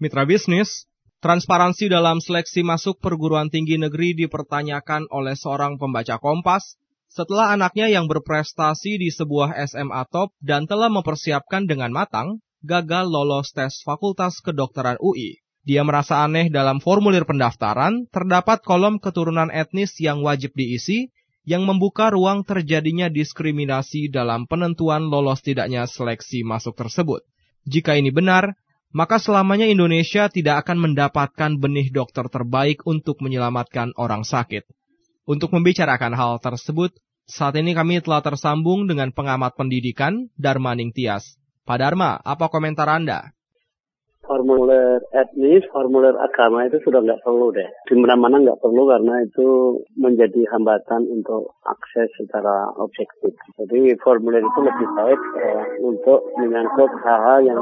Mitra bisnis, transparansi dalam seleksi masuk perguruan tinggi negeri dipertanyakan oleh seorang pembaca Kompas setelah anaknya yang berprestasi di sebuah SMA top dan telah mempersiapkan dengan matang, gagal lolos tes Fakultas Kedokteran UI. Dia merasa aneh dalam formulir pendaftaran terdapat kolom keturunan etnis yang wajib diisi yang membuka ruang terjadinya diskriminasi dalam penentuan lolos tidaknya seleksi masuk tersebut. Jika ini benar, maka selamanya Indonesia tidak akan mendapatkan benih dokter terbaik untuk menyelamatkan orang sakit. Untuk membicarakan hal tersebut, saat ini kami telah tersambung dengan pengamat pendidikan Darmaning Tias. Pak Dharma, apa komentar Anda? formulir etnis, formulir agama itu sudah nggak perlu deh. Di mana-mana nggak perlu karena itu menjadi hambatan untuk akses secara objektif. Jadi formulir itu lebih baik eh, untuk menyangkut hal-hal yang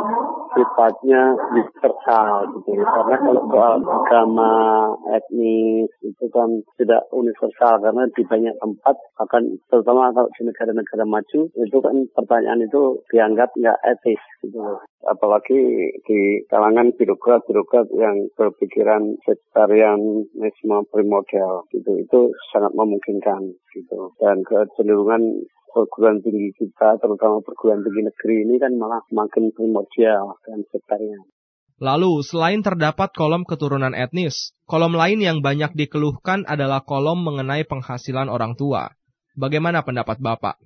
sifatnya universal gitu. Karena kalau soal agama, etnis itu kan tidak universal karena di banyak tempat akan terutama kalau di negara-negara maju itu kan pertanyaan itu dianggap nggak etis gitu. Apalagi di kalangan birokrat-birokrat yang berpikiran vegetarianisme primordial gitu itu sangat memungkinkan gitu dan kecenderungan perguruan tinggi kita terutama perguruan tinggi negeri ini kan malah semakin primordial dan sektarian. Lalu, selain terdapat kolom keturunan etnis, kolom lain yang banyak dikeluhkan adalah kolom mengenai penghasilan orang tua. Bagaimana pendapat Bapak?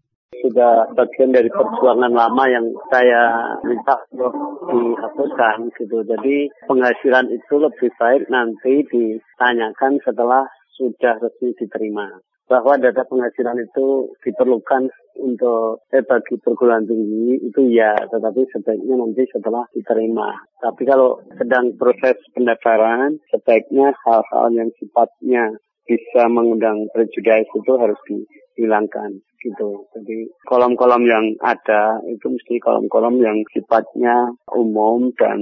sudah bagian dari perjuangan lama yang saya minta untuk dihapuskan gitu. Jadi penghasilan itu lebih baik nanti ditanyakan setelah sudah resmi diterima. Bahwa data penghasilan itu diperlukan untuk eh, bagi perguruan tinggi itu ya, tetapi sebaiknya nanti setelah diterima. Tapi kalau sedang proses pendaftaran, sebaiknya hal-hal yang sifatnya bisa mengundang prejudice itu harus dihilangkan gitu. Jadi kolom-kolom yang ada itu mesti kolom-kolom yang sifatnya umum dan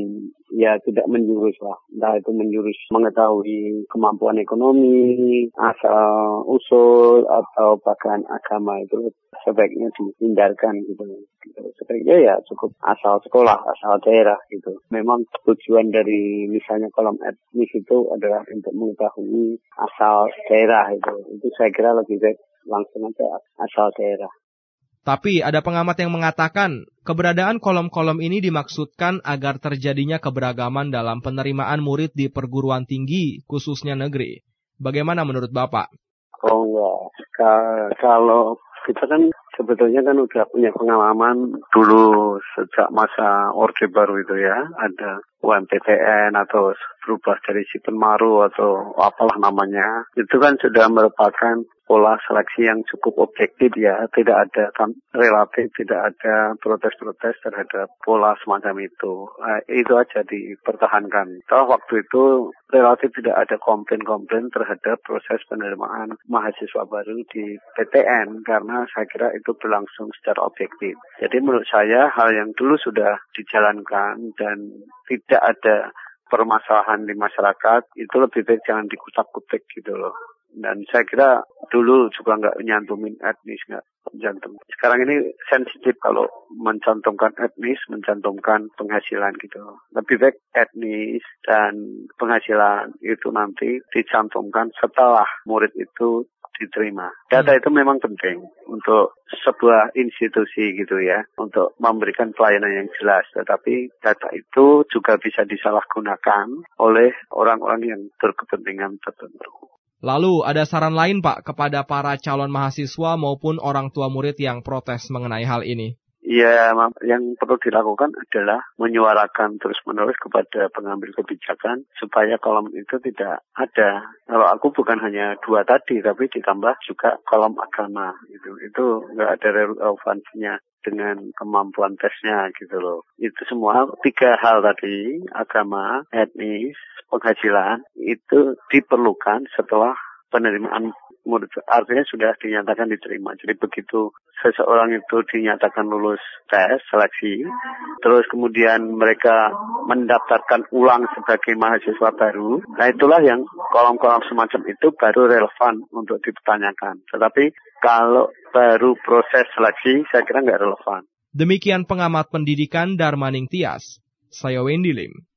ya tidak menjurus lah. Entah itu menjurus mengetahui kemampuan ekonomi, asal usul atau bahkan agama itu sebaiknya dihindarkan gitu. Sebaiknya ya cukup asal sekolah, asal daerah gitu. Memang tujuan dari misalnya kolom etnis itu adalah untuk mengetahui asal daerah itu. Itu saya kira lebih baik langsung aja asal daerah. Tapi ada pengamat yang mengatakan keberadaan kolom-kolom ini dimaksudkan agar terjadinya keberagaman dalam penerimaan murid di perguruan tinggi, khususnya negeri. Bagaimana menurut Bapak? Oh enggak, kalau kita kan sebetulnya kan udah punya pengalaman dulu sejak masa Orde Baru itu ya, ada UMPTN atau berubah dari si Maru atau apalah namanya, itu kan sudah merupakan pola seleksi yang cukup objektif ya, tidak ada relatif, tidak ada protes-protes terhadap pola semacam itu. Nah, itu aja dipertahankan. Toh waktu itu relatif tidak ada komplain-komplain terhadap proses penerimaan mahasiswa baru di PTN karena saya kira itu berlangsung secara objektif. Jadi menurut saya hal yang dulu sudah dijalankan dan tidak ada permasalahan di masyarakat itu lebih baik jangan dikutak-kutik gitu loh. Dan saya kira dulu juga nggak nyantumin etnis, nggak mencantum. Sekarang ini sensitif kalau mencantumkan etnis, mencantumkan penghasilan gitu. Lebih baik etnis dan penghasilan itu nanti dicantumkan setelah murid itu diterima. Data hmm. itu memang penting untuk sebuah institusi gitu ya, untuk memberikan pelayanan yang jelas. Tetapi data itu juga bisa disalahgunakan oleh orang-orang yang berkepentingan tertentu. Lalu ada saran lain Pak kepada para calon mahasiswa maupun orang tua murid yang protes mengenai hal ini? Ya, yang perlu dilakukan adalah menyuarakan terus-menerus kepada pengambil kebijakan supaya kolom itu tidak ada. Kalau aku bukan hanya dua tadi, tapi ditambah juga kolom agama. Itu itu nggak ada relevansinya dengan kemampuan tesnya gitu loh. Itu semua tiga hal tadi, agama, etnis, penghasilan, itu diperlukan setelah penerimaan murid artinya sudah dinyatakan diterima. Jadi begitu seseorang itu dinyatakan lulus tes seleksi, terus kemudian mereka mendaftarkan ulang sebagai mahasiswa baru, nah itulah yang kolom-kolom semacam itu baru relevan untuk dipertanyakan. Tetapi kalau baru proses seleksi, saya kira nggak relevan. Demikian pengamat pendidikan Darmaning Tias. Saya Wendy Lim.